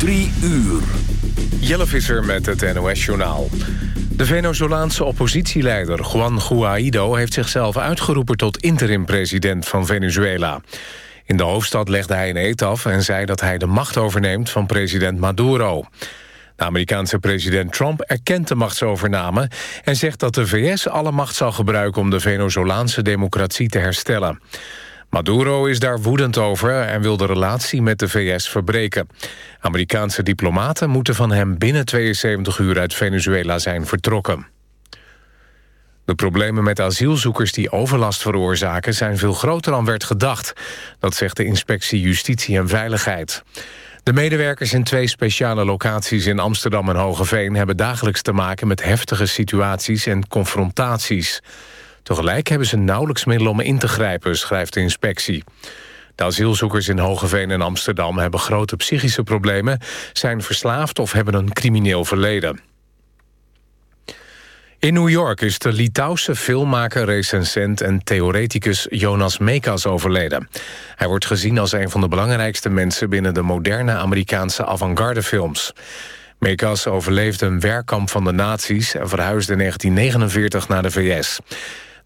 Drie uur. Jelle Visser met het NOS-journaal. De Venezolaanse oppositieleider Juan Guaido... heeft zichzelf uitgeroepen tot interim-president van Venezuela. In de hoofdstad legde hij een eet af en zei dat hij de macht overneemt... van president Maduro. De Amerikaanse president Trump erkent de machtsovername... en zegt dat de VS alle macht zal gebruiken... om de Venezolaanse democratie te herstellen. Maduro is daar woedend over en wil de relatie met de VS verbreken. Amerikaanse diplomaten moeten van hem binnen 72 uur uit Venezuela zijn vertrokken. De problemen met asielzoekers die overlast veroorzaken... zijn veel groter dan werd gedacht. Dat zegt de inspectie Justitie en Veiligheid. De medewerkers in twee speciale locaties in Amsterdam en Hogeveen... hebben dagelijks te maken met heftige situaties en confrontaties. Tegelijk hebben ze nauwelijks middelen om in te grijpen, schrijft de inspectie. De asielzoekers in Hogeveen en Amsterdam hebben grote psychische problemen... zijn verslaafd of hebben een crimineel verleden. In New York is de Litouwse filmmaker, recensent en theoreticus Jonas Mekas overleden. Hij wordt gezien als een van de belangrijkste mensen binnen de moderne Amerikaanse avant-garde films. Mekas overleefde een werkkamp van de nazi's en verhuisde in 1949 naar de VS.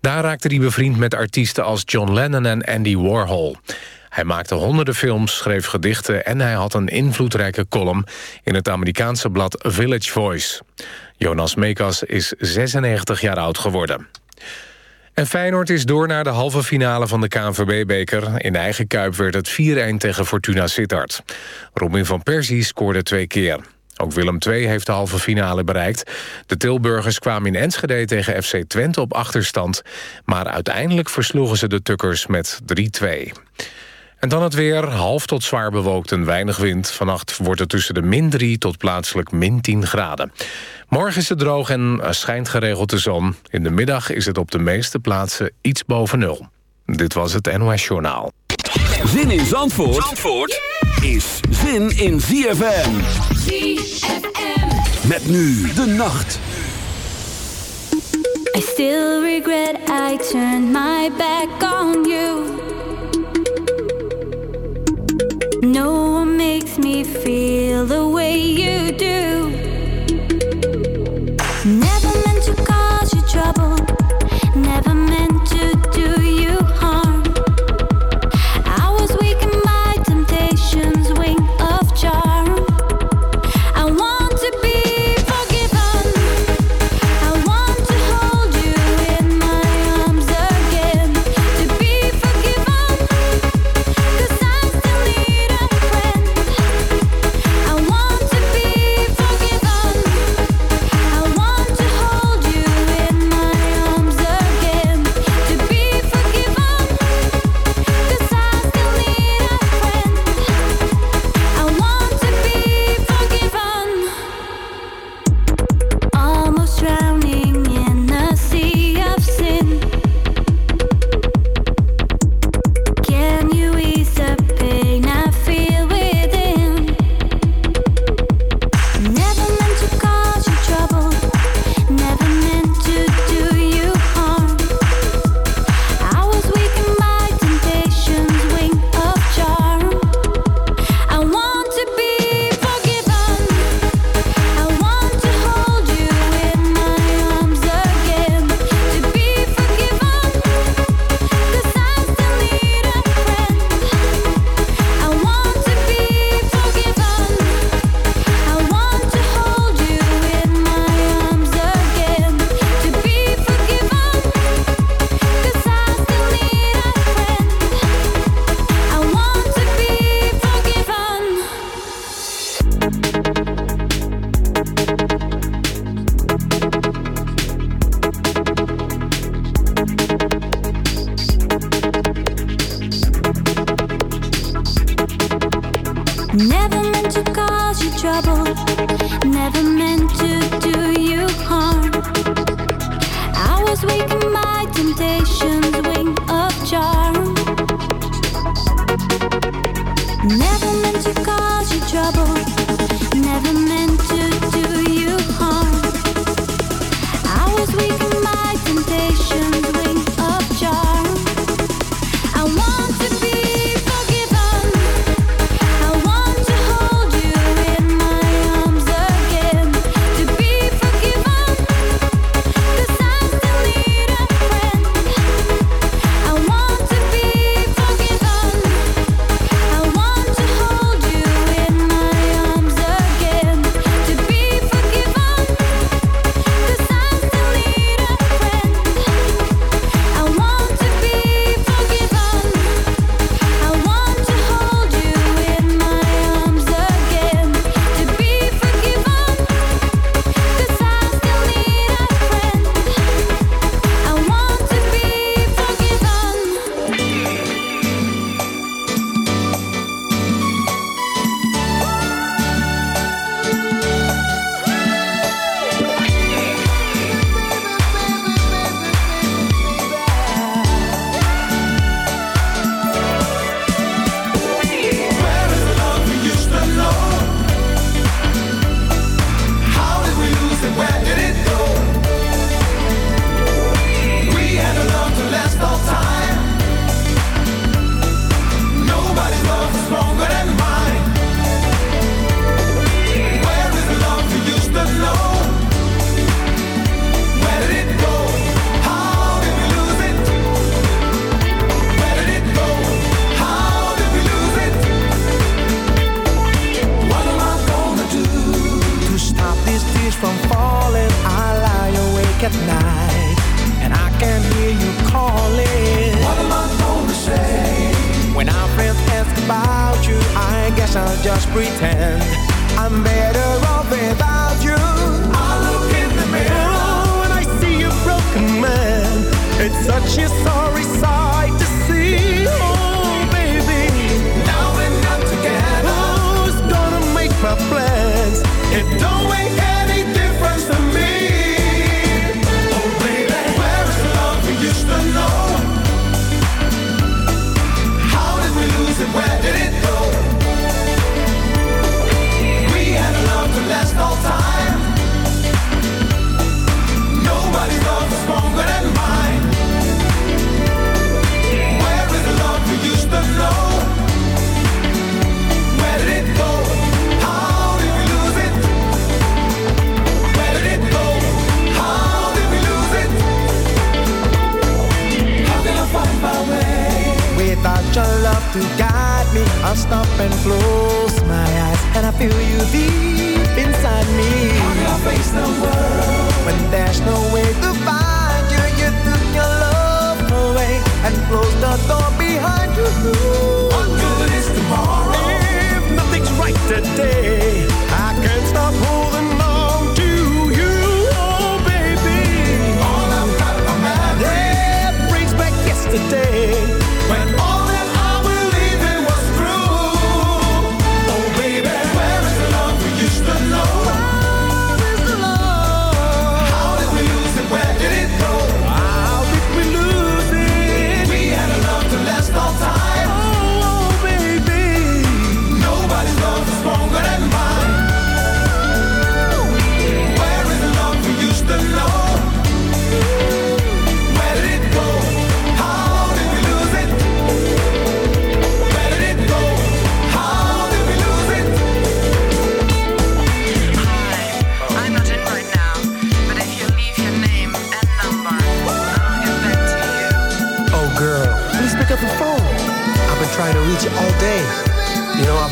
Daar raakte hij bevriend met artiesten als John Lennon en Andy Warhol. Hij maakte honderden films, schreef gedichten... en hij had een invloedrijke column in het Amerikaanse blad Village Voice. Jonas Mekas is 96 jaar oud geworden. En Feyenoord is door naar de halve finale van de KNVB-beker. In eigen Kuip werd het 4-1 tegen Fortuna Sittard. Robin van Persie scoorde twee keer. Ook Willem II heeft de halve finale bereikt. De Tilburgers kwamen in Enschede tegen FC Twente op achterstand... maar uiteindelijk versloegen ze de Tukkers met 3-2. En dan het weer, half tot zwaar bewolkt en weinig wind. Vannacht wordt het tussen de min 3 tot plaatselijk min 10 graden. Morgen is het droog en schijnt geregeld de zon. In de middag is het op de meeste plaatsen iets boven nul. Dit was het NOS Journaal. Zin in Zandvoort, Zandvoort is zin in ZFM. ZFM. Met nu de nacht. I still regret I turned my back on you. No one makes me feel the way you do.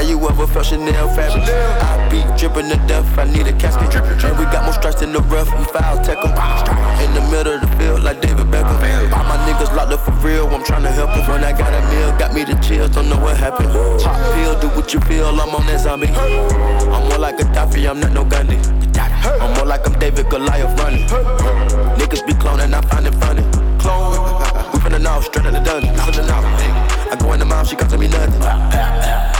Have you ever felt Chanel fabric? I be dripping to death, I need a casket. And we got more strikes in the rough, we foul tech 'em. In the middle of the field, like David Beckham. All my niggas locked up for real, I'm tryna help 'em. When I got a meal, got me the chills, don't know what happened. Pop pill, do what you feel, I'm on that zombie. I'm more like a Gaddafi, I'm not no Gandhi. I'm more like I'm David Goliath running. Niggas be cloning, I find it funny. Clone, we finna know, straight out the dungeon. I go in the mouth, she costing me nothing.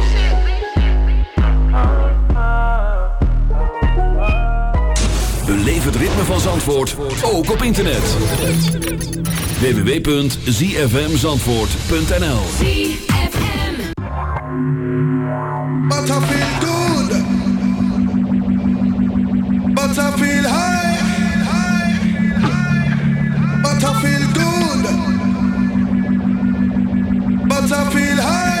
Beleef het ritme van Zandvoort, ook op internet. www.zfmzandvoort.nl But I feel good. But I feel high. But I feel good. But I feel high.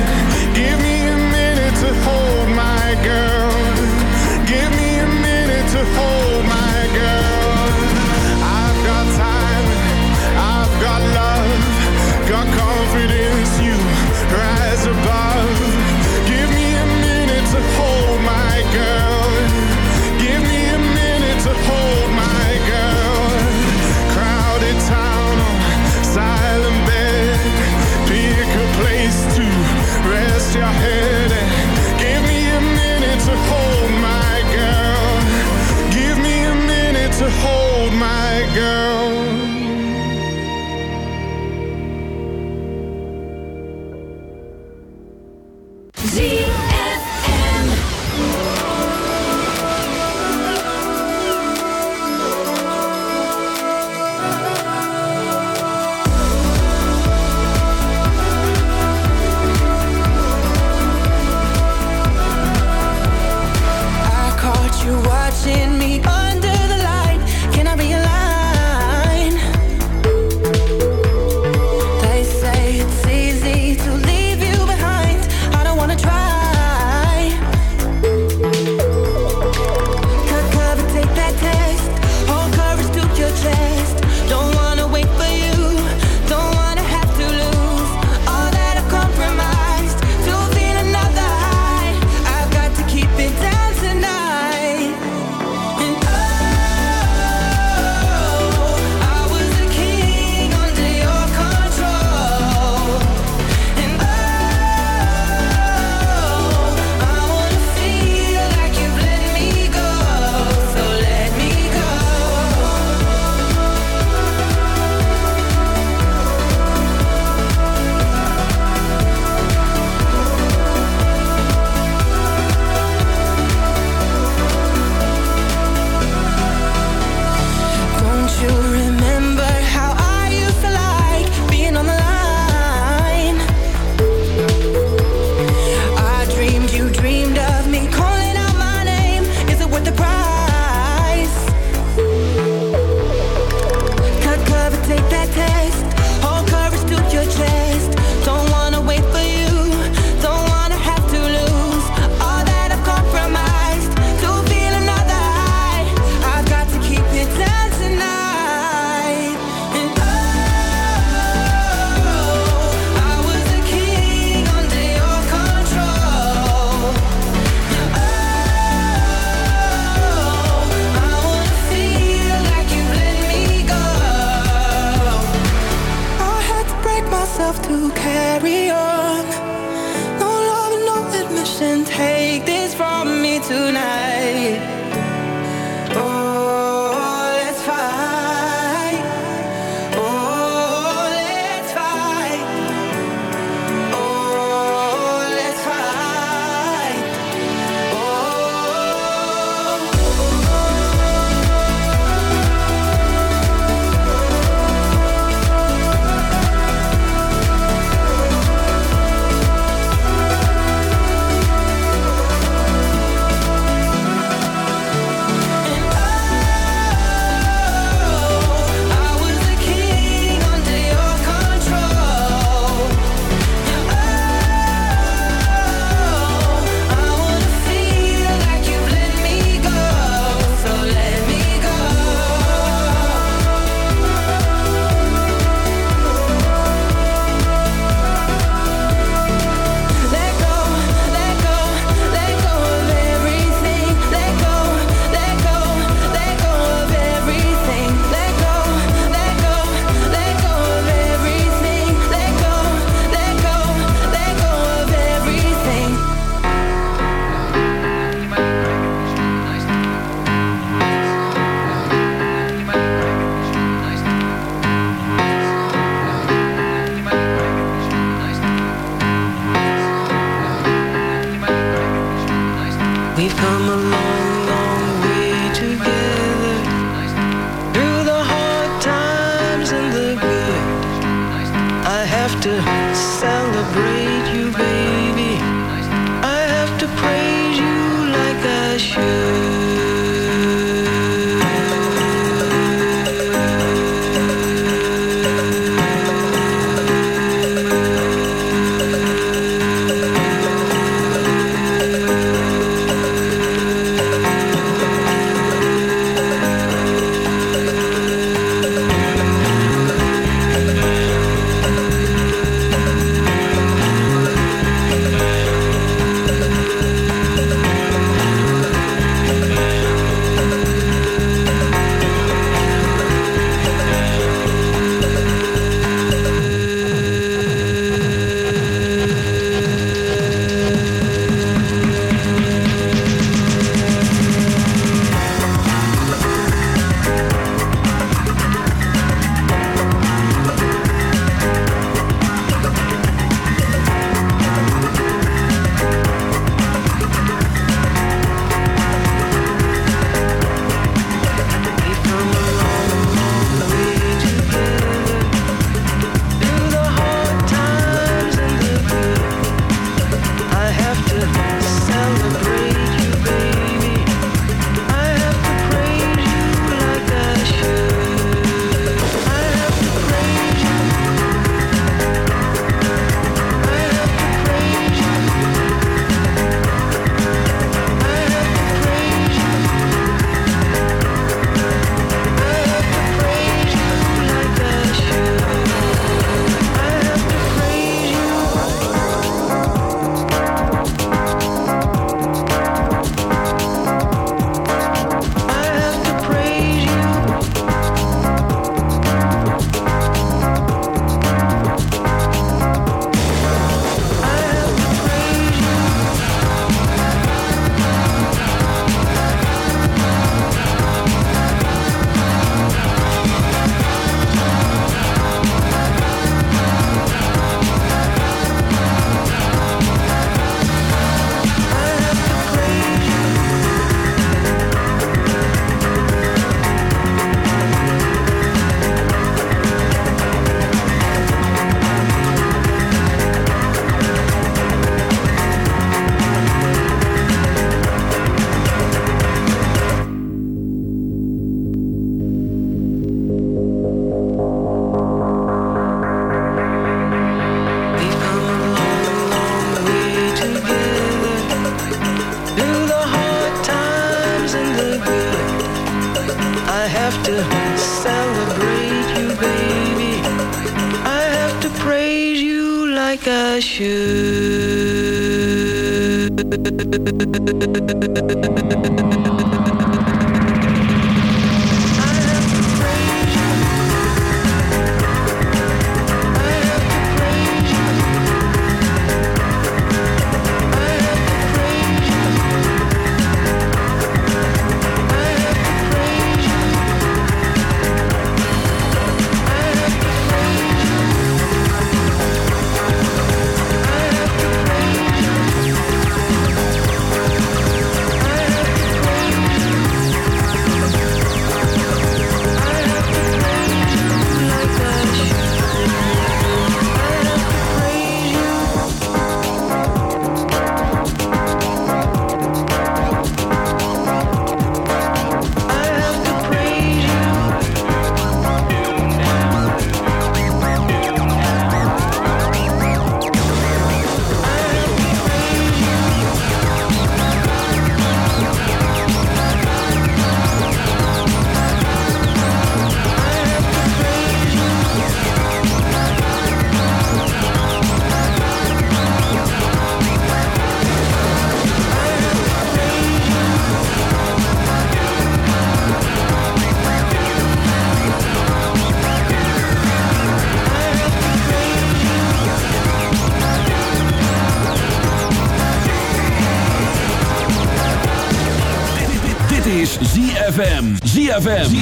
ZFM.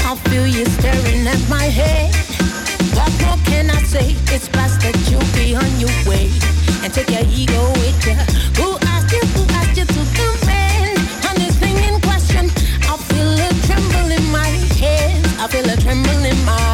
I feel you staring at my head. What more can I say? It's that you be on your way and take your ego with. Who asked you? Who asked you to? On this thing in question, I feel a tremble in my head. I feel a tremble in my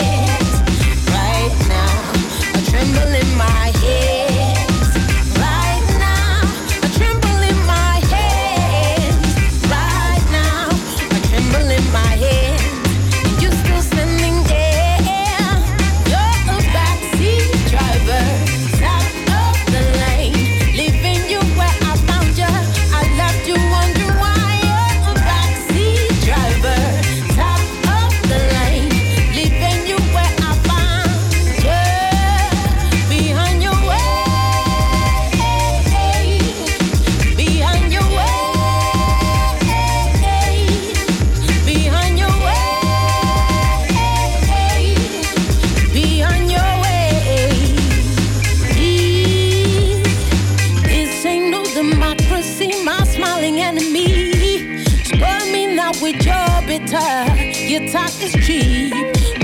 Democracy, my smiling enemy. Spoil me now with your bitter. Your talk is cheap.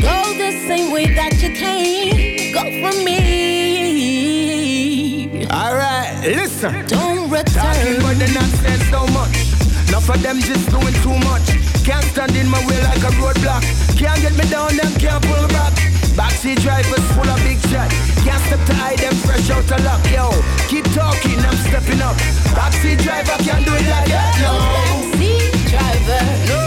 Go the same way that you came. Go for me. Alright, listen. Don't return. Talking about the nonsense so much. Enough of them just doing too much. Can't stand in my way like a roadblock. Can't get me down, them can't pull back. Backseat drivers full of big shot. Can't step to hide them fresh out of luck. Yo, keep talking, I'm stepping up. Backseat driver can't do it like that. No. Backseat driver, top